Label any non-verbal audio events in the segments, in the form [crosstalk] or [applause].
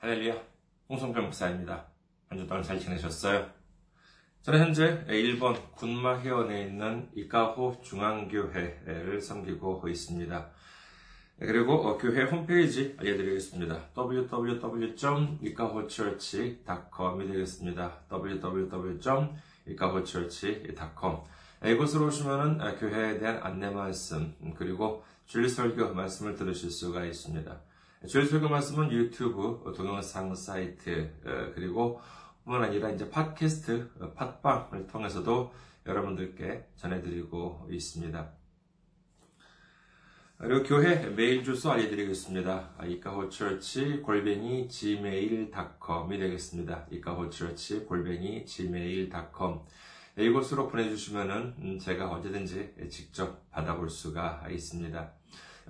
할렐루야, 홍성병 목사입니다. 한주 동안 잘 지내셨어요? 저는 현재 일본 군마회원에 있는 이카호 중앙교회를 섬기고 있습니다. 그리고 교회 홈페이지 알려드리겠습니다. www.ikahochurch.com이 되겠습니다. www.ikahochurch.com 이곳으로 오시면 교회에 대한 안내 말씀 그리고 주일설교 말씀을 들으실 수가 있습니다. 주일 설교 말씀은 유튜브 동영상 사이트 그리고 뿐만 아니라 이제 팟캐스트 팟빵을 통해서도 여러분들께 전해드리고 있습니다. 그리고 교회 메일 주소 알려드리겠습니다. 이카호처치 골뱅이 gmail.com이 되겠습니다. 이카호처치 골뱅이 gmail.com 이곳으로 보내주시면은 제가 언제든지 직접 받아볼 수가 있습니다.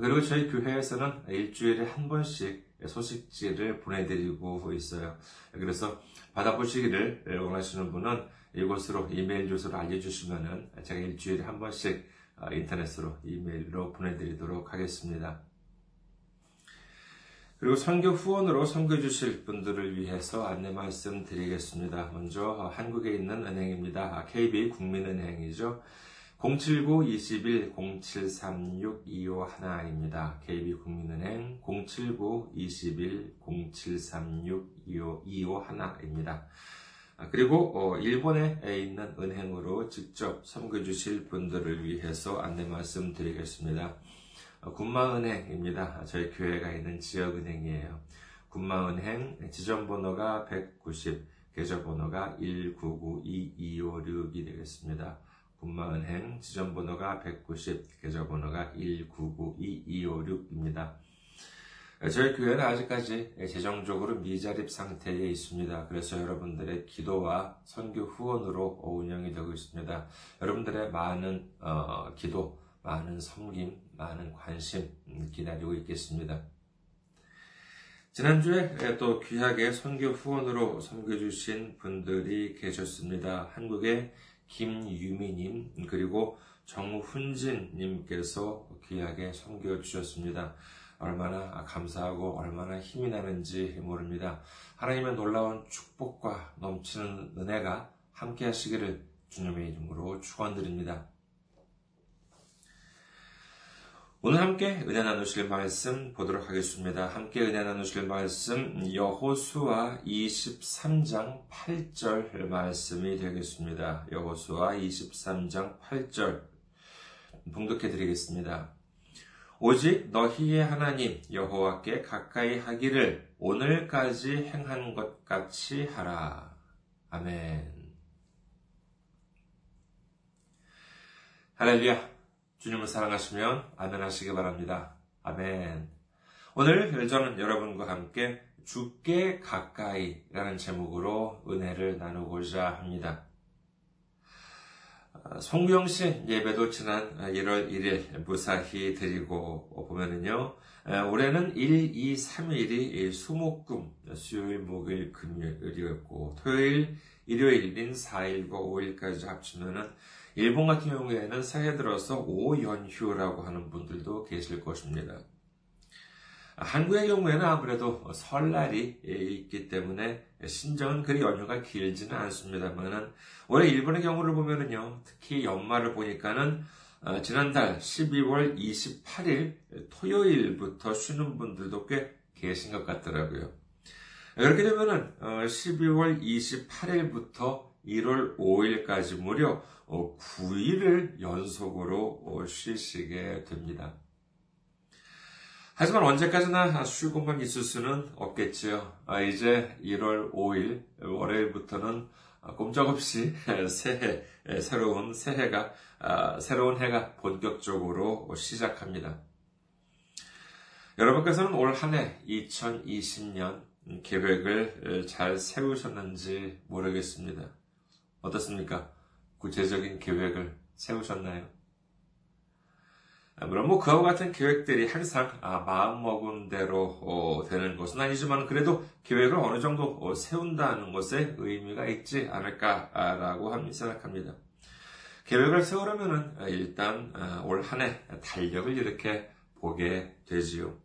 그리고 저희 교회에서는 일주일에 한 번씩 소식지를 보내드리고 있어요. 그래서 받아보시기를 원하시는 분은 이곳으로 이메일 주소를 알려주시면은 제가 일주일에 한 번씩 인터넷으로 이메일로 보내드리도록 하겠습니다. 그리고 선교 후원으로 선교 주실 분들을 위해서 안내 말씀 드리겠습니다. 먼저 한국에 있는 은행입니다. KB 국민은행이죠. 079-21-0736-251입니다. KB국민은행 079-21-0736-251입니다. 그리고 일본에 있는 은행으로 직접 섬겨주실 분들을 위해서 안내 말씀 드리겠습니다. 군마은행입니다. 저희 교회가 있는 지역은행이에요. 군마은행 지점번호가 190, 계좌번호가 1992256이 되겠습니다. 군마은행 지점번호가 190, 계좌번호가 1992256입니다. 저희 교회는 아직까지 재정적으로 미자립 상태에 있습니다. 그래서 여러분들의 기도와 선교 후원으로 운영이 되고 있습니다. 여러분들의 많은 어, 기도, 많은 섬김, 많은 관심 기다리고 있겠습니다. 지난주에 또 귀하게 선교 후원으로 섬겨주신 분들이 계셨습니다. 한국의 김유미님 그리고 정훈진님께서 귀하게 섬겨주셨습니다. 얼마나 감사하고 얼마나 힘이 나는지 모릅니다. 하나님의 놀라운 축복과 넘치는 은혜가 함께 하시기를 주님의 이름으로 축원드립니다. 오늘 함께 은혜 나누실 말씀 보도록 하겠습니다. 함께 은혜 나누실 말씀 여호수아 23장 8절 말씀이 되겠습니다. 여호수아 23장 8절 봉독해 드리겠습니다. 오직 너희의 하나님 여호와께 가까이 하기를 오늘까지 행한 것 같이 하라. 아멘. 할렐루야. 주님을 사랑하시면 아멘 하시기 바랍니다. 아멘. 오늘 저는 여러분과 함께 죽게 가까이 라는 제목으로 은혜를 나누고자 합니다. 송병신 예배도 지난 1월 1일 무사히 드리고 보면은요, 올해는 1, 2, 3일이 수목금, 수요일, 목요일, 금요일이었고, 토요일, 일요일인 4일과 5일까지 합치면은 일본 같은 경우에는 새해 들어서 5연휴라고 하는 분들도 계실 것입니다. 한국의 경우에는 아무래도 설날이 있기 때문에 신정은 그리 연휴가 길지는 않습니다만은 올해 일본의 경우를 보면은요, 특히 연말을 보니까는 어, 지난달 12월 28일 토요일부터 쉬는 분들도 꽤 계신 것 같더라고요. 그렇게 되면은 12월 어, 28일부터 1월 5일까지 무려 9일을 어, 연속으로 쉬시게 됩니다. 하지만 언제까지나 쉬고만 있을 수는 없겠지요. 아, 이제 1월 5일 월요일부터는 꼼짝없이 [laughs] 새해 새로운 새해가 아, 새로운 해가 본격적으로 시작합니다. 여러분께서는 올 한 해 2020년 계획을 잘 세우셨는지 모르겠습니다. 어떻습니까? 구체적인 계획을 세우셨나요? 아, 물론 뭐 그와 같은 계획들이 항상 아, 마음먹은 대로 어, 되는 것은 아니지만 그래도 계획을 어느 정도 어, 세운다는 것에 의미가 있지 않을까라고 생각합니다. 계획을 세우려면 아, 일단 올한 해 달력을 이렇게 보게 되지요.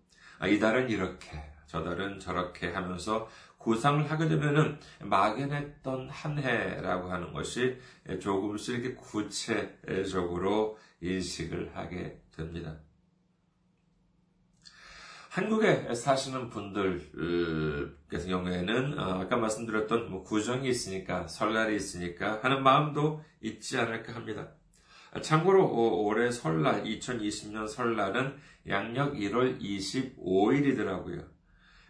이달은 이렇게 저달은 저렇게 하면서 구상을 하게 되면은 막연했던 한 해라고 하는 것이 조금씩 이렇게 구체적으로 인식을 하게 됩니다. 한국에 사시는 분들 같은 경우에는 어, 아까 말씀드렸던 뭐 구정이 있으니까 설날이 있으니까 하는 마음도 있지 않을까 합니다. 참고로 올해 설날 2020년 설날은 양력 1월 25일이더라고요.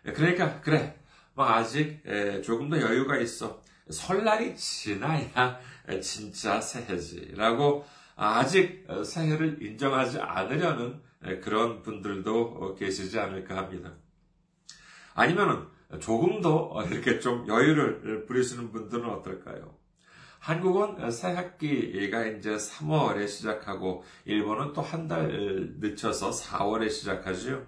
그러니까 그래 뭐 아직 조금 더 여유가 있어 설날이 지나야 진짜 새해지라고 아직 새해를 인정하지 않으려는 그런 분들도 계시지 않을까 합니다. 아니면은 조금 더 이렇게 좀 여유를 부리시는 분들은 어떨까요? 한국은 새 학기가 이제 3월에 시작하고 일본은 또 한 달 늦춰서 4월에 시작하죠.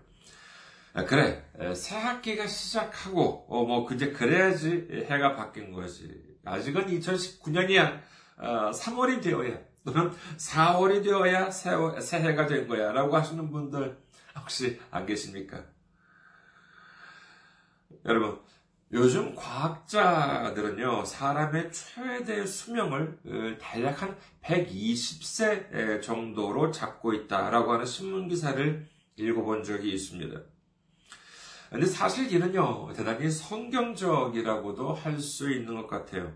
그래 새 학기가 시작하고 어, 뭐 이제 그래야지 해가 바뀐 거지. 아직은 2019년이야. 3월이 어, 되어야 또는 4월이 되어야 새해가 된 거야. 라고 하시는 분들 혹시 안 계십니까? 여러분, 요즘 과학자들은요, 사람의 최대 수명을 어, 대략 한 120세 정도로 잡고 있다라고 하는 신문 기사를 읽어본 적이 있습니다. 근데 사실 이는요, 대단히 성경적이라고도 할 수 있는 것 같아요.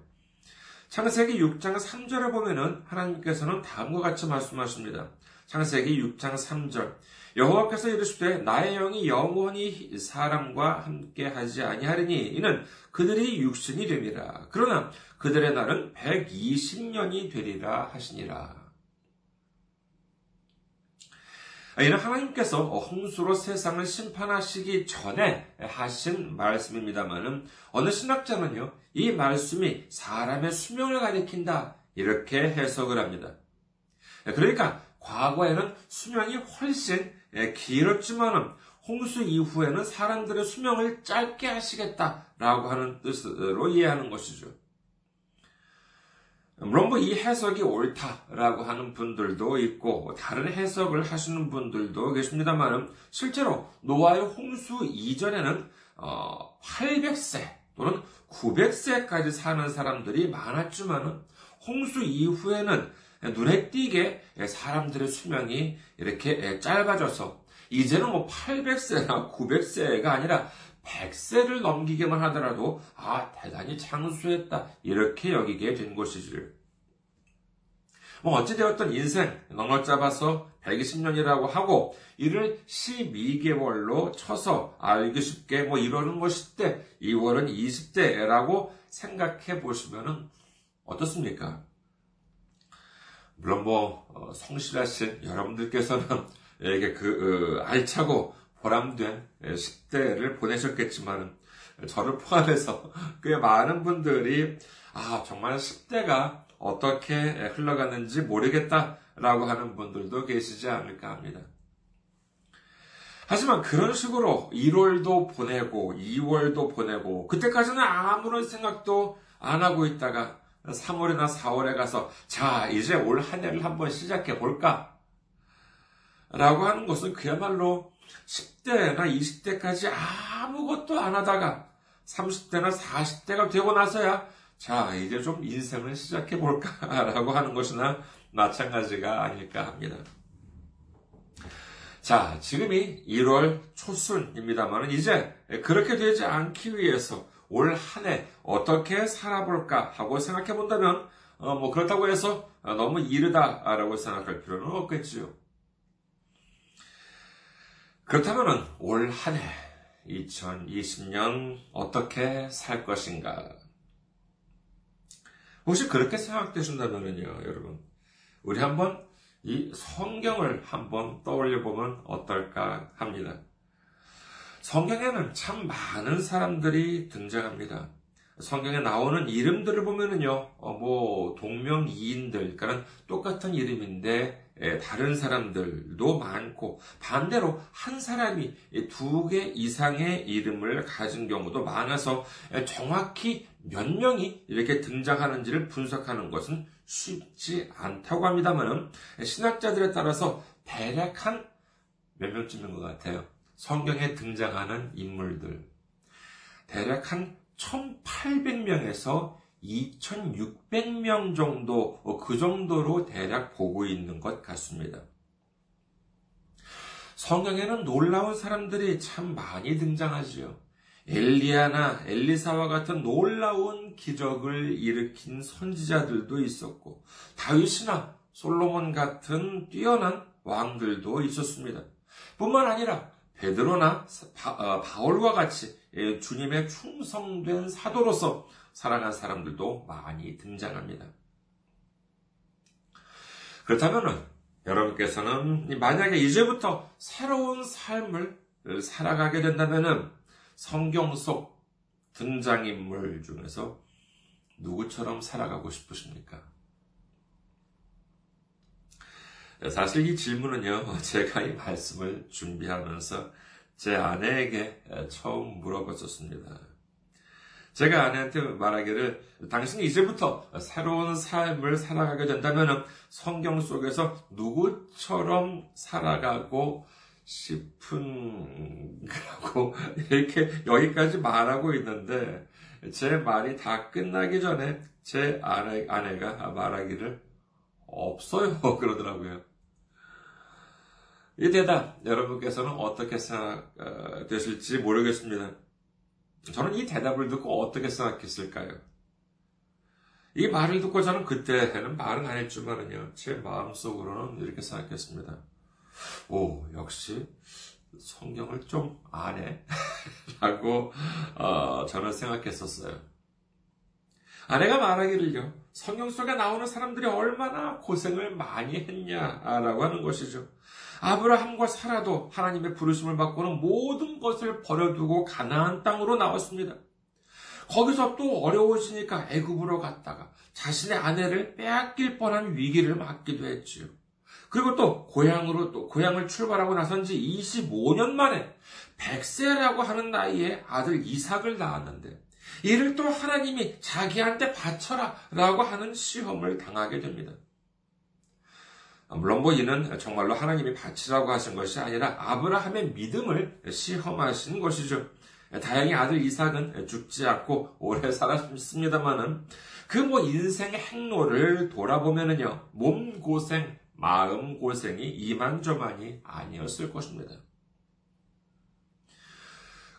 창세기 6장 3절에 보면은 하나님께서는 다음과 같이 말씀하십니다. 창세기 6장 3절. 여호와께서 이르시되 나의 영이 영원히 사람과 함께 하지 아니하리니 이는 그들이 육신이 됨이라. 그러나 그들의 날은 120년이 되리라 하시니라. 이는 하나님께서 홍수로 세상을 심판하시기 전에 하신 말씀입니다만은 어느 신학자는요, 이 말씀이 사람의 수명을 가리킨다. 이렇게 해석을 합니다. 그러니까 과거에는 수명이 훨씬 길었지만은 홍수 이후에는 사람들의 수명을 짧게 하시겠다라고 하는 뜻으로 이해하는 것이죠. 물론 뭐 이 해석이 옳다라고 하는 분들도 있고 다른 해석을 하시는 분들도 계십니다만 실제로 노아의 홍수 이전에는 800세 어, 또는 900세까지 사는 사람들이 많았지만 홍수 이후에는 눈에 띄게 사람들의 수명이 이렇게 짧아져서 이제는 뭐 800세나 900세가 아니라 100세를 넘기게만 하더라도 아 대단히 장수했다 이렇게 여기게 된 것이지. 뭐 어찌되었던 인생 넉넉 잡아서 120년이라고 하고 이를 12개월로 쳐서 알기 쉽게 뭐 1월은 뭐 10대, 2월은 20대라고 생각해 보시면 어떻습니까? 물론 뭐 어, 성실하신 여러분들께서는 [laughs] 이게 그 어, 알차고 보람된 10대를 보내셨겠지만 저를 포함해서 [laughs] 꽤 많은 분들이 아 정말 10대가 어떻게 흘러갔는지 모르겠다라고 하는 분들도 계시지 않을까 합니다. 하지만 그런 식으로 1월도 보내고 2월도 보내고 그때까지는 아무런 생각도 안 하고 있다가 3월이나 4월에 가서 자 이제 올 한 해를 한번 시작해 볼까 라고 하는 것은 그야말로 10대나 20대까지 아무것도 안 하다가 30대나 40대가 되고 나서야 자, 이제 좀 인생을 시작해 볼까라고 하는 것이나 마찬가지가 아닐까 합니다. 자, 지금이 1월 초순입니다만 이제 그렇게 되지 않기 위해서 올 한 해 어떻게 살아볼까 하고 생각해 본다면 어, 뭐 그렇다고 해서 너무 이르다라고 생각할 필요는 없겠지요. 그렇다면 올 한 해 2020년 어떻게 살 것인가? 혹시 그렇게 생각되신다면요, 여러분. 우리 한번 이 성경을 한번 떠올려 보면 어떨까 합니다. 성경에는 참 많은 사람들이 등장합니다. 성경에 나오는 이름들을 보면은요, 어, 뭐, 동명이인들, 그러니까 똑같은 이름인데, 예, 다른 사람들도 많고, 반대로 한 사람이 두 개 이상의 이름을 가진 경우도 많아서 예, 정확히 몇 명이 이렇게 등장하는지를 분석하는 것은 쉽지 않다고 합니다만, 신학자들에 따라서 대략 한 몇 명쯤인 것 같아요. 성경에 등장하는 인물들, 대략 한 1800명에서 2600명 정도, 그 정도로 대략 보고 있는 것 같습니다. 성경에는 놀라운 사람들이 참 많이 등장하지요. 엘리야나 엘리사와 같은 놀라운 기적을 일으킨 선지자들도 있었고, 다윗이나 솔로몬 같은 뛰어난 왕들도 있었습니다. 뿐만 아니라 베드로나 어, 바울과 같이 예, 주님의 충성된 사도로서 살아간 사람들도 많이 등장합니다. 그렇다면 여러분께서는 만약에 이제부터 새로운 삶을 살아가게 된다면 성경 속 등장인물 중에서 누구처럼 살아가고 싶으십니까? 사실 이 질문은요, [laughs] 제가 이 말씀을 준비하면서 제 아내에게 처음 물어봤었습니다. 제가 아내한테 말하기를 당신이 이제부터 새로운 삶을 살아가게 된다면 성경 속에서 누구처럼 살아가고 싶은 거라고 [laughs] 이렇게 여기까지 말하고 있는데 제 말이 다 끝나기 전에 제 아내, 아내가 말하기를 없어요 [laughs] 그러더라고요. 이 대답 여러분께서는 어떻게 생각되실지 모르겠습니다. 저는 이 대답을 듣고 어떻게 생각했을까요? 이 말을 듣고 저는 그때는 말은 안 했지만은요, 제 마음속으로는 이렇게 생각했습니다. 오, 역시 성경을 좀 아네? [laughs] 라고, 어, 저는 생각했었어요. 아내가 말하기를요, 성경 속에 나오는 사람들이 얼마나 고생을 많이 했냐라고 하는 것이죠. 아브라함과 사라도 하나님의 부르심을 받고는 모든 것을 버려두고 가나안 땅으로 나왔습니다. 거기서 또 어려워지니까 애굽으로 갔다가 자신의 아내를 빼앗길 뻔한 위기를 맞기도 했지요. 그리고 또 고향으로 또 고향을 출발하고 나선 지 25년 만에 백세라고 하는 나이에 아들 이삭을 낳았는데 이를 또 하나님이 자기한테 바쳐라 라고 하는 시험을 당하게 됩니다. 물론 뭐 이는 정말로 하나님이 바치라고 하신 것이 아니라 아브라함의 믿음을 시험하신 것이죠. 다행히 아들 이삭은 죽지 않고 오래 살았습니다만은 그 뭐 인생의 행로를 돌아보면은요 몸 고생, 마음 고생이 이만저만이 아니었을 것입니다.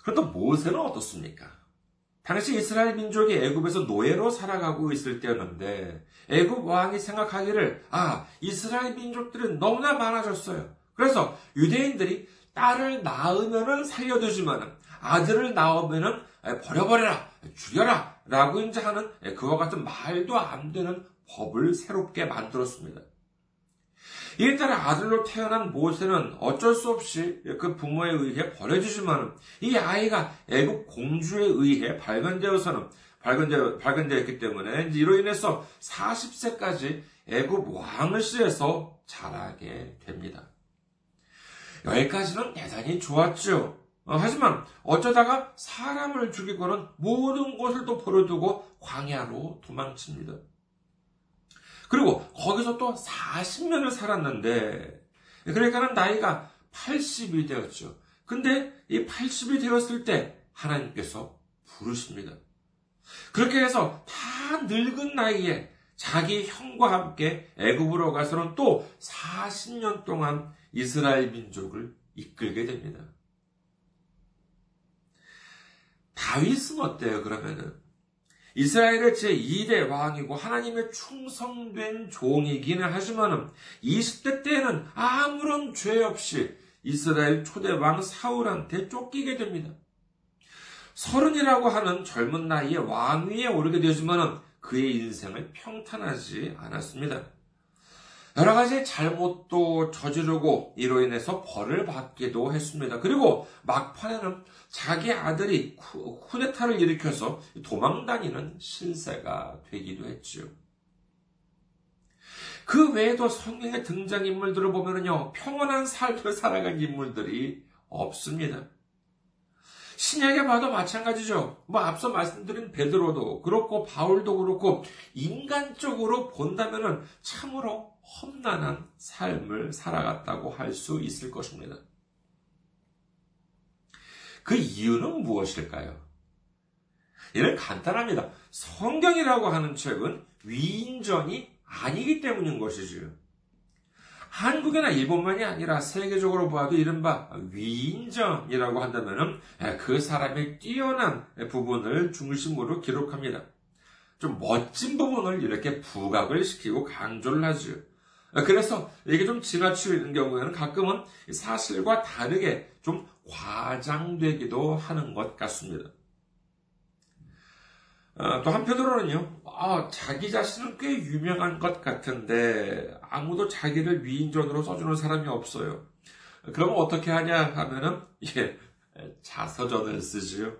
그런데 모세는 어떻습니까? 당시 이스라엘 민족이 애굽에서 노예로 살아가고 있을 때였는데 애굽 왕이 생각하기를 아 이스라엘 민족들은 너무나 많아졌어요. 그래서 유대인들이 딸을 낳으면은 살려두지만은 아들을 낳으면은 버려버려라 죽여라라고 이제 하는 그와 같은 말도 안 되는 법을 새롭게 만들었습니다. 이에 따라 아들로 태어난 모세는 어쩔 수 없이 그 부모에 의해 버려지지만 이 아이가 애국 공주에 의해 발견되어서는 발견되, 발견되었기 때문에 이로 인해서 40세까지 애국 왕실에서 자라게 됩니다. 여기까지는 대단히 좋았죠. 어, 하지만 어쩌다가 사람을 죽이고는 모든 것을 또 버려두고 광야로 도망칩니다. 그리고 거기서 또 40년을 살았는데, 그러니까는 나이가 80이 되었죠. 근데 이 80이 되었을 때 하나님께서 부르십니다. 그렇게 해서 다 늙은 나이에 자기 형과 함께 애굽으로 가서는 또 40년 동안 이스라엘 민족을 이끌게 됩니다. 다윗은 어때요, 그러면은? 이스라엘의 제2대 왕이고 하나님의 충성된 종이기는 하지만 20대 때에는 아무런 죄 없이 이스라엘 초대 왕 사울한테 쫓기게 됩니다. 서른이라고 하는 젊은 나이에 왕위에 오르게 되지만 그의 인생을 평탄하지 않았습니다. 여러 가지 잘못도 저지르고 이로 인해서 벌을 받기도 했습니다. 그리고 막판에는 자기 아들이 쿠데타를 일으켜서 도망다니는 신세가 되기도 했지요. 그 외에도 성경의 등장인물들을 보면요, 평온한 삶을 살아간 인물들이 없습니다. 신약에 봐도 마찬가지죠. 뭐 앞서 말씀드린 베드로도 그렇고 바울도 그렇고 인간적으로 본다면은 참으로 험난한 삶을 살아갔다고 할 수 있을 것입니다. 그 이유는 무엇일까요? 이는 간단합니다. 성경이라고 하는 책은 위인전이 아니기 때문인 것이지요. 한국이나 일본만이 아니라 세계적으로 보아도 이른바 위인전이라고 한다면 그 사람의 뛰어난 부분을 중심으로 기록합니다. 좀 멋진 부분을 이렇게 부각을 시키고 강조를 하죠. 그래서 이게 좀 지나치는 경우에는 가끔은 사실과 다르게 좀 과장되기도 하는 것 같습니다. 어, 또 한편으로는요, 아, 자기 자신은 꽤 유명한 것 같은데 아무도 자기를 위인전으로 써주는 사람이 없어요. 그러면 어떻게 하냐 하면은 [laughs] 예, 자서전을 쓰지요.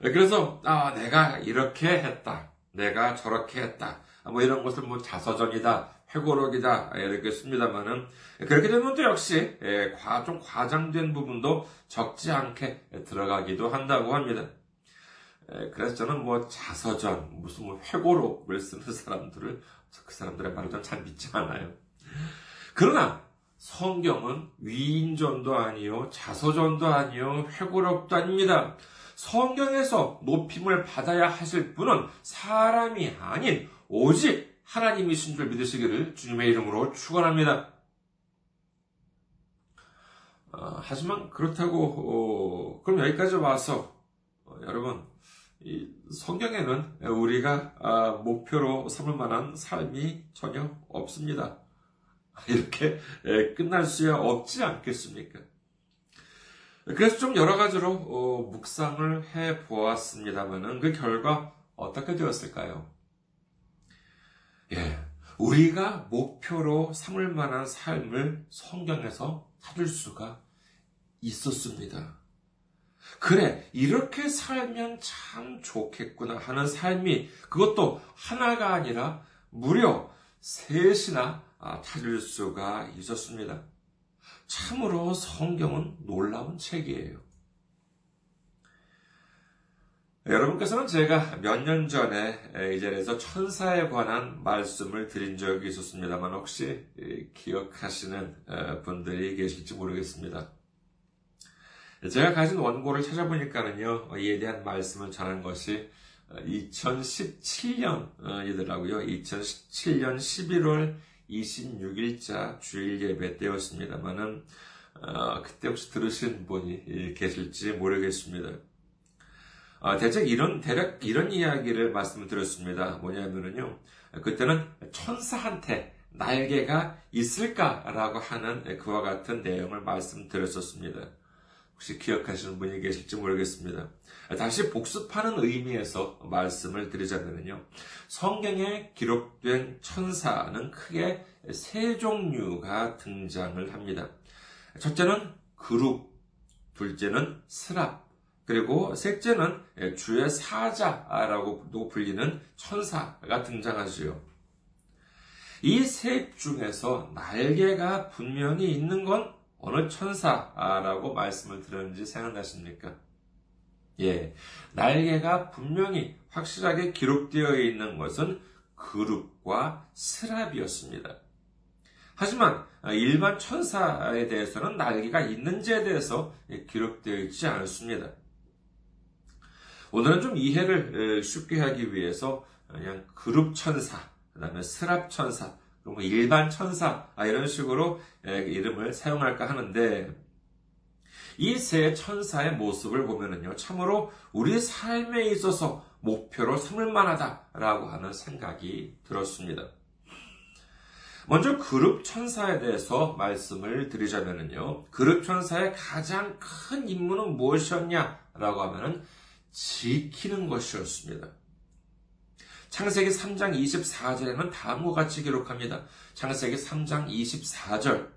그래서 아, 내가 이렇게 했다, 내가 저렇게 했다, 뭐 이런 것을 뭐 자서전이다, 회고록이다 이렇게 씁니다만은 그렇게 되면 또 역시 예, 좀 과장된 부분도 적지 않게 들어가기도 한다고 합니다. 그래서 저는 뭐 자서전, 무슨 뭐 회고록을 쓰는 [laughs] 사람들을 그 사람들의 말을 전잘 믿지 않아요. 그러나 성경은 위인전도 아니요, 자서전도 아니요, 회고록도 아닙니다. 성경에서 높임을 받아야 하실 분은 사람이 아닌 오직 하나님이신 줄 믿으시기를 주님의 이름으로 축원합니다. 어, 하지만 그렇다고 어, 그럼 여기까지 와서 어, 여러분 성경에는 우리가 아, 목표로 삼을 만한 삶이 전혀 없습니다. [laughs] 이렇게 끝날 수야 없지 않겠습니까? 그래서 좀 여러 가지로 어, 묵상을 해 보았습니다만은 그 결과 어떻게 되었을까요? 예, 우리가 목표로 삼을 만한 삶을 성경에서 찾을 수가 있었습니다. 그래, 이렇게 살면 참 좋겠구나 하는 삶이 그것도 하나가 아니라 무려 셋이나 아, 찾을 수가 있었습니다. 참으로 성경은 놀라운 책이에요. 여러분께서는 제가 몇 년 전에 이 자리에서 천사에 관한 말씀을 드린 적이 있었습니다만 혹시 기억하시는 분들이 계실지 모르겠습니다. 제가 가진 원고를 찾아보니까는요, 이에 대한 말씀을 전한 것이 2017년이더라고요. 2017년 11월 26일자 주일 예배 때였습니다만은, 어, 그때 혹시 들으신 분이 계실지 모르겠습니다. 어, 대략 이런, 대략 이런 이야기를 말씀을 드렸습니다. 뭐냐면은요, 그때는 천사한테 날개가 있을까라고 하는 그와 같은 내용을 말씀드렸었습니다. 혹시 기억하시는 분이 계실지 모르겠습니다. 다시 복습하는 의미에서 말씀을 드리자면요. 성경에 기록된 천사는 크게 세 종류가 등장을 합니다. 첫째는 그룹, 둘째는 스랍, 그리고 셋째는 주의 사자라고도 불리는 천사가 등장하지요. 이 셋 중에서 날개가 분명히 있는 건 어느 천사라고 말씀을 드렸는지 생각나십니까? 예, 날개가 분명히 확실하게 기록되어 있는 것은 그룹과 스랍이었습니다. 하지만 일반 천사에 대해서는 날개가 있는지에 대해서 기록되어 있지 않습니다. 오늘은 좀 이해를 쉽게 하기 위해서 그냥 그룹 천사, 그 다음에 스랍 천사, 뭐 일반 천사 아, 이런 식으로 이름을 사용할까 하는데 이 세 천사의 모습을 보면은요 참으로 우리 삶에 있어서 목표로 삼을 만하다라고 하는 생각이 들었습니다. 먼저 그룹 천사에 대해서 말씀을 드리자면은요 그룹 천사의 가장 큰 임무는 무엇이었냐라고 하면은 지키는 것이었습니다. 창세기 3장 24절에는 다음과 같이 기록합니다. 창세기 3장 24절.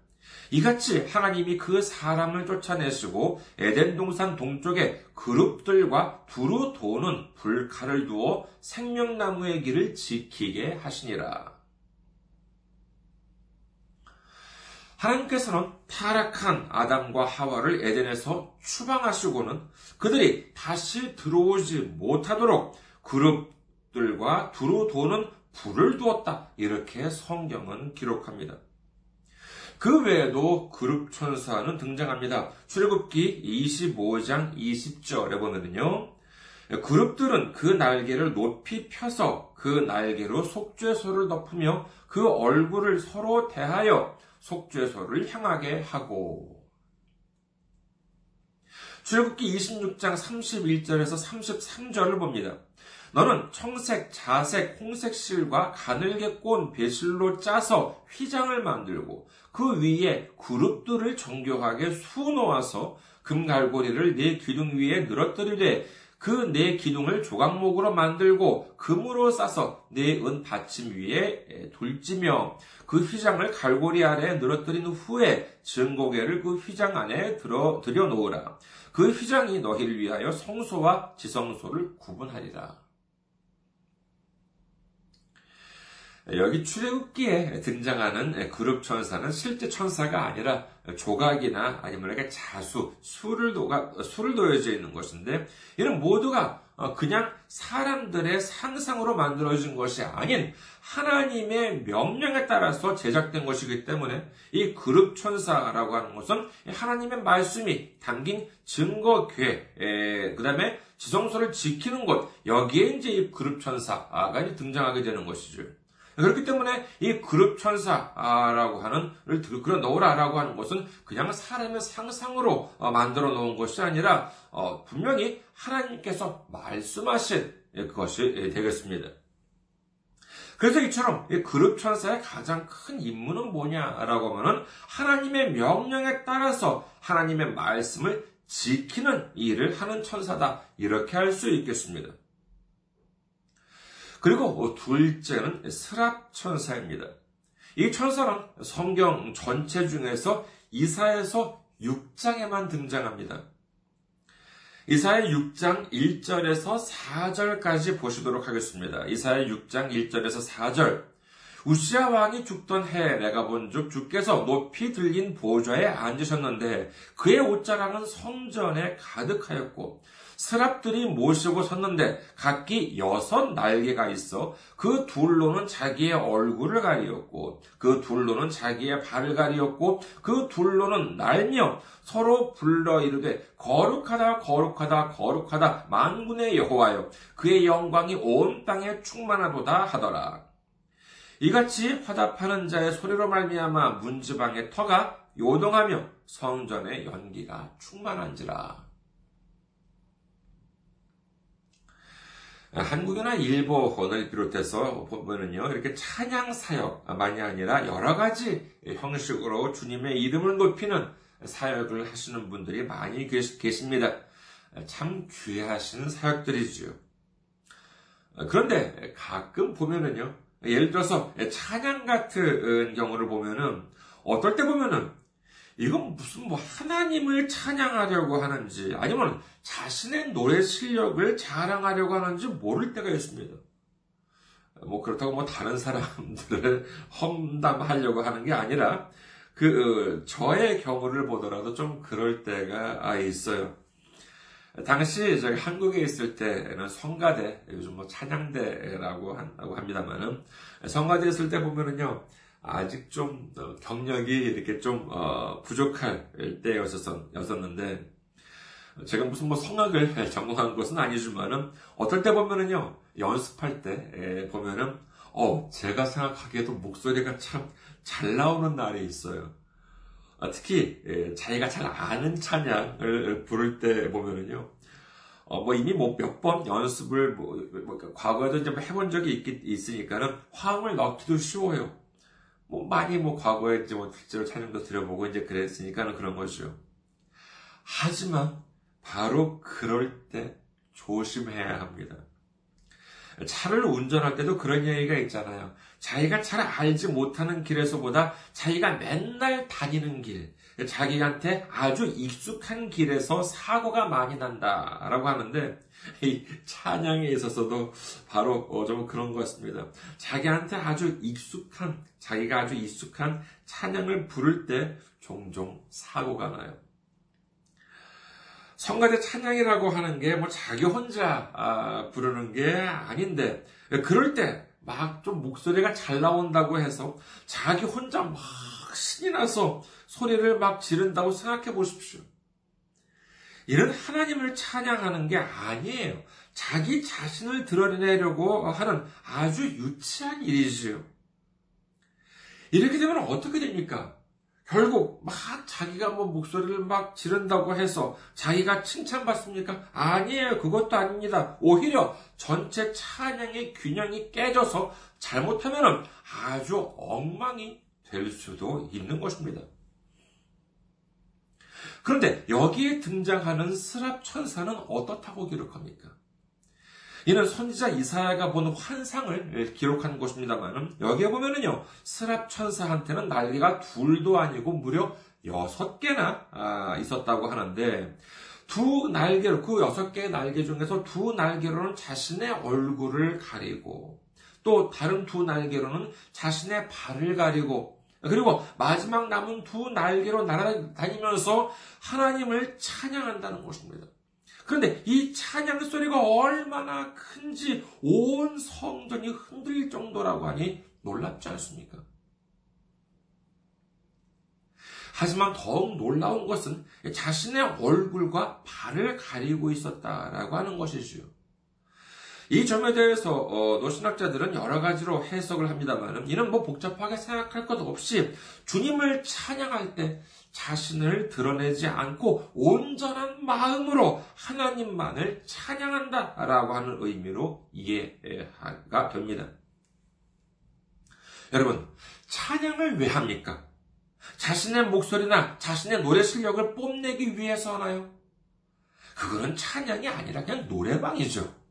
이같이 하나님이 그 사람을 쫓아내시고 에덴 동산 동쪽에 그룹들과 두루 도는 불칼을 두어 생명나무의 길을 지키게 하시니라. 하나님께서는 타락한 아담과 하와를 에덴에서 추방하시고는 그들이 다시 들어오지 못하도록 그룹 들과 두루 도는 불을 두었다. 이렇게 성경은 기록합니다. 그 외에도 그룹 천사는 등장합니다. 출애굽기 25장 20절에 보면은요. 그룹들은 그 날개를 높이 펴서 그 날개로 속죄소를 덮으며 그 얼굴을 서로 대하여 속죄소를 향하게 하고 출애굽기 26장 31절에서 33절을 봅니다. 너는 청색, 자색, 홍색 실과 가늘게 꼰 배실로 짜서 휘장을 만들고 그 위에 그룹들을 정교하게 수놓아서 금갈고리를 네 기둥 위에 늘어뜨리되 그 네 기둥을 조각목으로 만들고 금으로 싸서 네 은 받침 위에 돌지며 그 휘장을 갈고리 아래에 늘어뜨린 후에 증고개를 그 휘장 안에 들어 들여 놓으라. 그 휘장이 너희를 위하여 성소와 지성소를 구분하리라. 여기 출애굽기에 등장하는 그룹 천사는 실제 천사가 아니라 조각이나 아니면 이렇게 자수, 수를 도가 수를 놓여져 있는 것인데 이는 모두가 그냥 사람들의 상상으로 만들어진 것이 아닌 하나님의 명령에 따라서 제작된 것이기 때문에 이 그룹 천사라고 하는 것은 하나님의 말씀이 담긴 증거궤, 그 다음에 지성소를 지키는 것, 여기에 이제 이 그룹 천사가 이제 등장하게 되는 것이죠. 그렇기 때문에 이 그룹 천사라고 하는 그런 넣으라라고 하는 것은 그냥 사람의 상상으로 어, 만들어 놓은 것이 아니라 어, 분명히 하나님께서 말씀하신 그것이 되겠습니다. 그래서 이처럼 그룹 천사의 가장 큰 임무는 뭐냐라고 하면은 하나님의 명령에 따라서 하나님의 말씀을 지키는 일을 하는 천사다 이렇게 할 수 있겠습니다. 그리고 둘째는 스랍 천사입니다. 이 천사는 성경 전체 중에서 이사에서 6장에만 등장합니다. 이사의 6장 1절에서 4절까지 보시도록 하겠습니다. 이사의 6장 1절에서 4절. 우시아 왕이 죽던 해 내가 본즉 주께서 높이 들린 보좌에 앉으셨는데 그의 옷자락은 성전에 가득하였고 스랍들이 모시고 섰는데 각기 여섯 날개가 있어 그 둘로는 자기의 얼굴을 가리었고 그 둘로는 자기의 발을 가리었고 그 둘로는 날며 서로 불러 이르되 거룩하다 거룩하다 거룩하다 만군의 여호와여 그의 영광이 온 땅에 충만하도다 하더라. 이같이 화답하는 자의 소리로 말미암아 문지방의 터가 요동하며 성전의 연기가 충만한지라. 한국이나 일본을 비롯해서 보면은요, 이렇게 찬양 사역만이 아니라 여러 가지 형식으로 주님의 이름을 높이는 사역을 하시는 분들이 많이 계십니다. 참 귀하신 사역들이죠. 그런데 가끔 보면은요, 예를 들어서 찬양 같은 경우를 보면은 어떨 때 보면은 이건 무슨 뭐 하나님을 찬양하려고 하는지 아니면 자신의 노래 실력을 자랑하려고 하는지 모를 때가 있습니다. 뭐 그렇다고 뭐 다른 사람들을 [laughs] 험담하려고 하는 게 아니라 그 어, 저의 경우를 보더라도 좀 그럴 때가 있어요. 당시 저희 한국에 있을 때는 성가대 요즘 뭐 찬양대라고 합니다만은 성가대 있을 때 보면은요 아직 좀 어, 경력이 이렇게 좀 어, 부족할 때였었는데 제가 무슨 뭐 성악을 [laughs] 전공한 것은 아니지만은 어떨 때 보면은요 연습할 때 보면은 어 제가 생각하기에도 목소리가 참 잘 나오는 날이 있어요. 아, 특히 자기가 잘 아는 찬양을 부를 때 보면은요. 어, 뭐 이미 뭐 몇 번 연습을 뭐, 뭐, 과거에도 이제 뭐 해본 적이 있, 있으니까는 화음을 넣기도 쉬워요. 뭐 많이 뭐 과거에 이제 뭐 실제로 찬양도 드려보고 이제 그랬으니까는 그런 거죠. 하지만 바로 그럴 때 조심해야 합니다. 차를 운전할 때도 그런 얘기가 있잖아요. 자기가 잘 알지 못하는 길에서보다 자기가 맨날 다니는 길, 자기한테 아주 익숙한 길에서 사고가 많이 난다라고 하는데 이 찬양에 있어서도 바로 어, 좀 그런 것 같습니다. 자기한테 아주 익숙한 자기가 아주 익숙한 찬양을 부를 때 종종 사고가 나요. 성가대 찬양이라고 하는 게 뭐 자기 혼자 아, 부르는 게 아닌데 그럴 때 막 좀 목소리가 잘 나온다고 해서 자기 혼자 막 신이 나서 소리를 막 지른다고 생각해 보십시오. 이런 하나님을 찬양하는 게 아니에요. 자기 자신을 드러내려고 하는 아주 유치한 일이지요. 이렇게 되면 어떻게 됩니까? 결국 막 자기가 뭐 목소리를 막 지른다고 해서 자기가 칭찬받습니까? 아니에요. 그것도 아닙니다. 오히려 전체 찬양의 균형이 깨져서 잘못하면 아주 엉망이 될 수도 있는 것입니다. 그런데 여기에 등장하는 스랍 천사는 어떻다고 기록합니까? 이는 선지자 이사야가 본 환상을 기록한 것입니다만 여기에 보면은요 스랍 천사한테는 날개가 둘도 아니고 무려 여섯 개나 아, 있었다고 하는데 두 날개로 그 여섯 개의 날개 중에서 두 날개로는 자신의 얼굴을 가리고 또 다른 두 날개로는 자신의 발을 가리고 그리고 마지막 남은 두 날개로 날아다니면서 하나님을 찬양한다는 것입니다. 그런데 이 찬양 소리가 얼마나 큰지 온 성전이 흔들릴 정도라고 하니 놀랍지 않습니까? 하지만 더욱 놀라운 것은 자신의 얼굴과 발을 가리고 있었다라고 하는 것이지요. 이 점에 대해서 어, 노신학자들은 여러 가지로 해석을 합니다만 이는 뭐 복잡하게 생각할 것 없이 주님을 찬양할 때 자신을 드러내지 않고 온전한 마음으로 하나님만을 찬양한다라고 하는 의미로 이해가 됩니다. 여러분, 찬양을 왜 합니까? 자신의 목소리나 자신의 노래 실력을 뽐내기 위해서 하나요? 그거는 찬양이 아니라 그냥 노래방이죠.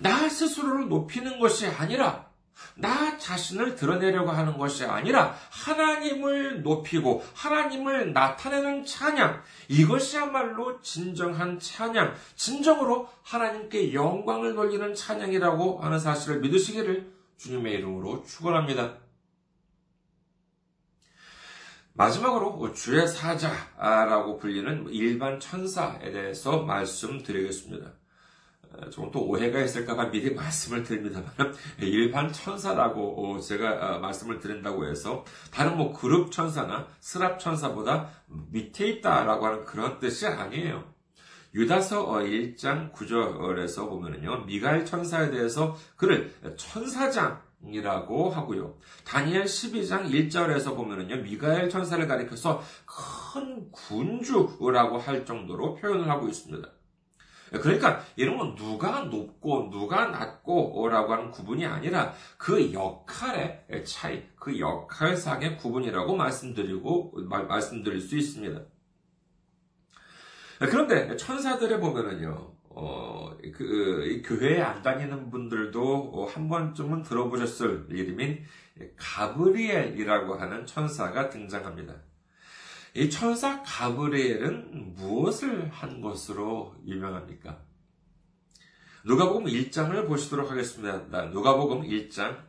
나 스스로를 높이는 것이 아니라 나 자신을 드러내려고 하는 것이 아니라 하나님을 높이고 하나님을 나타내는 찬양, 이것이야말로 진정한 찬양, 진정으로 하나님께 영광을 돌리는 찬양이라고 하는 사실을 믿으시기를 주님의 이름으로 축원합니다. 마지막으로 주의 사자라고 불리는 일반 천사에 대해서 말씀드리겠습니다. 어, 조금 또 오해가 있을까봐 미리 말씀을 드립니다만 일반 천사라고 어, 제가 어, 말씀을 드린다고 해서 다른 뭐 그룹 천사나 스랍 천사보다 밑에 있다라고 하는 그런 뜻이 아니에요. 유다서 1장 9절에서 보면은요, 미가엘 천사에 대해서 그를 천사장 이라고 하고요. 다니엘 12장 1절에서 보면은요, 미가엘 천사를 가리켜서 큰 군주라고 할 정도로 표현을 하고 있습니다. 그러니까 이런 건 누가 높고 누가 낮고라고 하는 구분이 아니라 그 역할의 차이, 그 역할상의 구분이라고 말씀드리고 말씀드릴 수 있습니다. 그런데 천사들에 보면은요, 어, 그, 교회에 안 다니는 분들도 한 번쯤은 들어보셨을 이름인 가브리엘이라고 하는 천사가 등장합니다. 이 천사 가브리엘은 무엇을 한 것으로 유명합니까? 누가복음 1장을 보시도록 하겠습니다. 누가복음 1장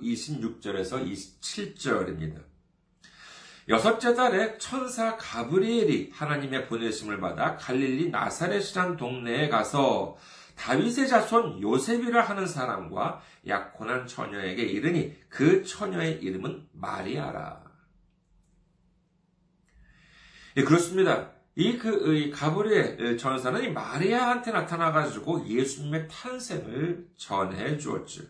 26절에서 아, 27절입니다. 여섯째 달에 천사 가브리엘이 하나님의 보내심을 받아 갈릴리 나사렛이란 동네에 가서 다윗의 자손 요셉이라 하는 사람과 약혼한 처녀에게 이르니 그 처녀의 이름은 마리아라. 예, 그렇습니다. 이, 그, 이 가브리엘 전사는 이 마리아한테 나타나가지고 예수님의 탄생을 전해 주었죠.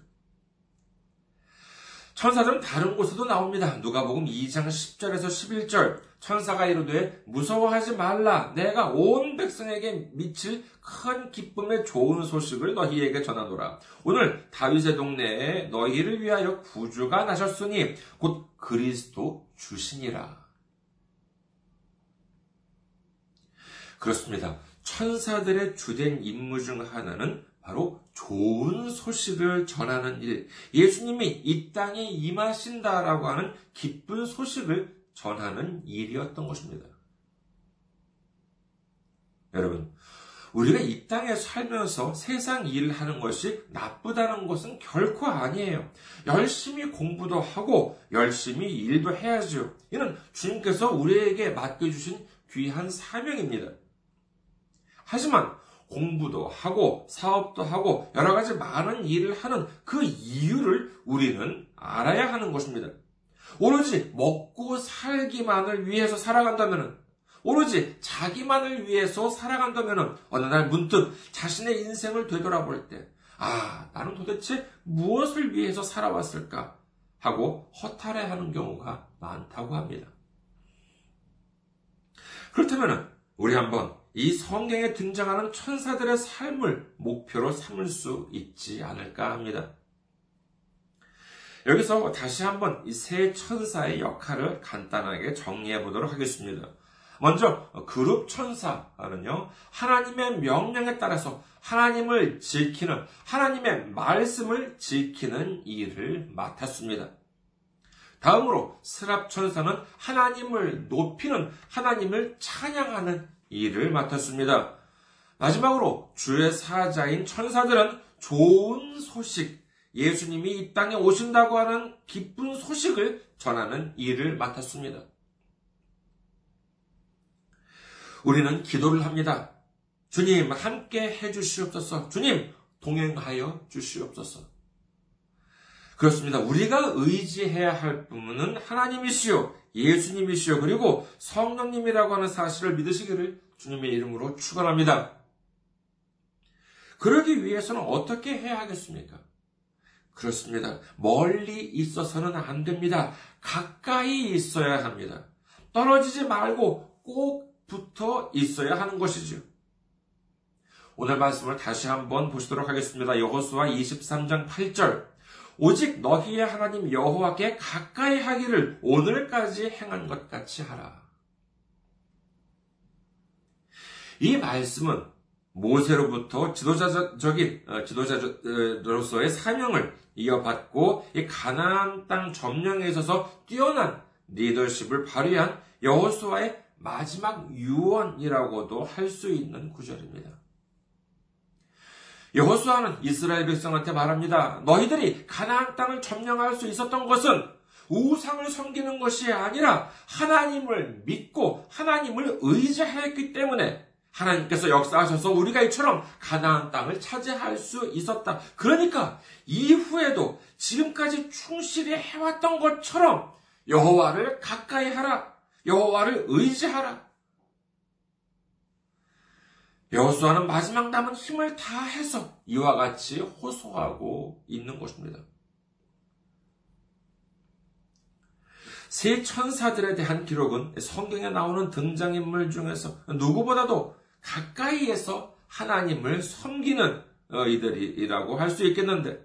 천사들은 다른 곳에도 나옵니다. 누가복음 2장 10절에서 11절. 천사가 이르되 무서워하지 말라. 내가 온 백성에게 미칠 큰 기쁨의 좋은 소식을 너희에게 전하노라. 오늘 다윗의 동네에 너희를 위하여 구주가 나셨으니 곧 그리스도 주시니라. 그렇습니다. 천사들의 주된 임무 중 하나는 바로 좋은 소식을 전하는 일. 예수님이 이 땅에 임하신다라고 하는 기쁜 소식을 전하는 일이었던 것입니다. 여러분, 우리가 이 땅에 살면서 세상 일을 하는 것이 나쁘다는 것은 결코 아니에요. 열심히 공부도 하고 열심히 일도 해야죠. 이는 주님께서 우리에게 맡겨주신 귀한 사명입니다. 하지만 공부도 하고 사업도 하고 여러 가지 많은 일을 하는 그 이유를 우리는 알아야 하는 것입니다. 오로지 먹고 살기만을 위해서 살아간다면 오로지 자기만을 위해서 살아간다면 어느 날 문득 자신의 인생을 되돌아볼 때 아, 나는 도대체 무엇을 위해서 살아왔을까? 하고 허탈해하는 경우가 많다고 합니다. 그렇다면 우리 한번 이 성경에 등장하는 천사들의 삶을 목표로 삼을 수 있지 않을까 합니다. 여기서 다시 한번 이 세 천사의 역할을 간단하게 정리해 보도록 하겠습니다. 먼저 그룹 천사는요 하나님의 명령에 따라서 하나님을 지키는 하나님의 말씀을 지키는 일을 맡았습니다. 다음으로 스랍 천사는 하나님을 높이는 하나님을 찬양하는 일을 맡았습니다. 마지막으로 주의 사자인 천사들은 좋은 소식, 예수님이 이 땅에 오신다고 하는 기쁜 소식을 전하는 일을 맡았습니다. 우리는 기도를 합니다. 주님, 함께 해 주시옵소서. 주님, 동행하여 주시옵소서. 그렇습니다. 우리가 의지해야 할 분은 하나님이시요, 예수님이시요, 그리고 성령님이라고 하는 사실을 믿으시기를 주님의 이름으로 축원합니다. 그러기 위해서는 어떻게 해야 하겠습니까? 그렇습니다. 멀리 있어서는 안 됩니다. 가까이 있어야 합니다. 떨어지지 말고 꼭 붙어 있어야 하는 것이죠. 오늘 말씀을 다시 한번 보시도록 하겠습니다. 여호수아 23장 8절. 오직 너희의 하나님 여호와께 가까이 하기를 오늘까지 행한 것 같이 하라. 이 말씀은 모세로부터 지도자적인 어, 지도자로서의 사명을 이어받고 이 가나안 땅 점령에 있어서 뛰어난 리더십을 발휘한 여호수아의 마지막 유언이라고도 할 수 있는 구절입니다. 여호수아는 이스라엘 백성한테 말합니다. 너희들이 가나안 땅을 점령할 수 있었던 것은 우상을 섬기는 것이 아니라 하나님을 믿고 하나님을 의지하였기 때문에 하나님께서 역사하셔서 우리가 이처럼 가나안 땅을 차지할 수 있었다. 그러니까 이후에도 지금까지 충실히 해왔던 것처럼 여호와를 가까이 하라. 여호와를 의지하라. 여호수아는 마지막 남은 힘을 다해서 이와 같이 호소하고 있는 것입니다. 세 천사들에 대한 기록은 성경에 나오는 등장인물 중에서 누구보다도 가까이에서 하나님을 섬기는 어, 이들이라고 할 수 있겠는데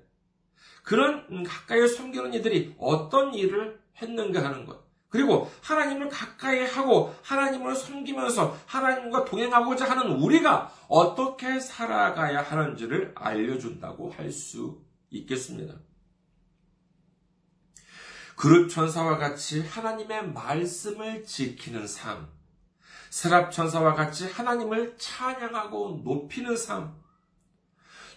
그런 가까이 섬기는 이들이 어떤 일을 했는가 하는 것. 그리고 하나님을 가까이 하고 하나님을 섬기면서 하나님과 동행하고자 하는 우리가 어떻게 살아가야 하는지를 알려준다고 할 수 있겠습니다. 그룹 천사와 같이 하나님의 말씀을 지키는 삶, 스랍 천사와 같이 하나님을 찬양하고 높이는 삶,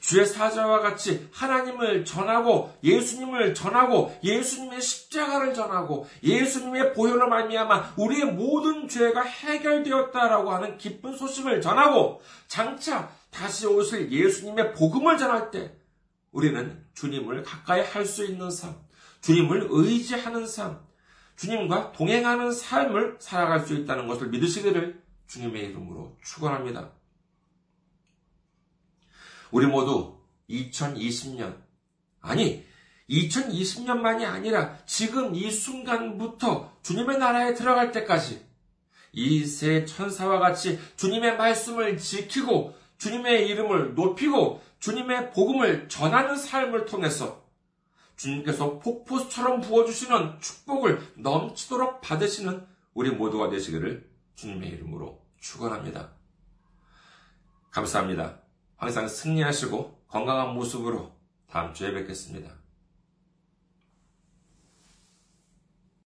주의 사자와 같이 하나님을 전하고 예수님을 전하고 예수님의 십자가를 전하고 예수님의 보혈로 말미암아 우리의 모든 죄가 해결되었다라고 하는 기쁜 소식을 전하고 장차 다시 오실 예수님의 복음을 전할 때 우리는 주님을 가까이 할 수 있는 삶, 주님을 의지하는 삶, 주님과 동행하는 삶을 살아갈 수 있다는 것을 믿으시기를 주님의 이름으로 축원합니다. 우리 모두 2020년, 아니, 2020년만이 아니라 지금 이 순간부터 주님의 나라에 들어갈 때까지 이 세 천사와 같이 주님의 말씀을 지키고 주님의 이름을 높이고 주님의 복음을 전하는 삶을 통해서 주님께서 폭포수처럼 부어주시는 축복을 넘치도록 받으시는 우리 모두가 되시기를 주님의 이름으로 축원합니다. 감사합니다. 항상 승리하시고 건강한 모습으로 다음 주에 뵙겠습니다.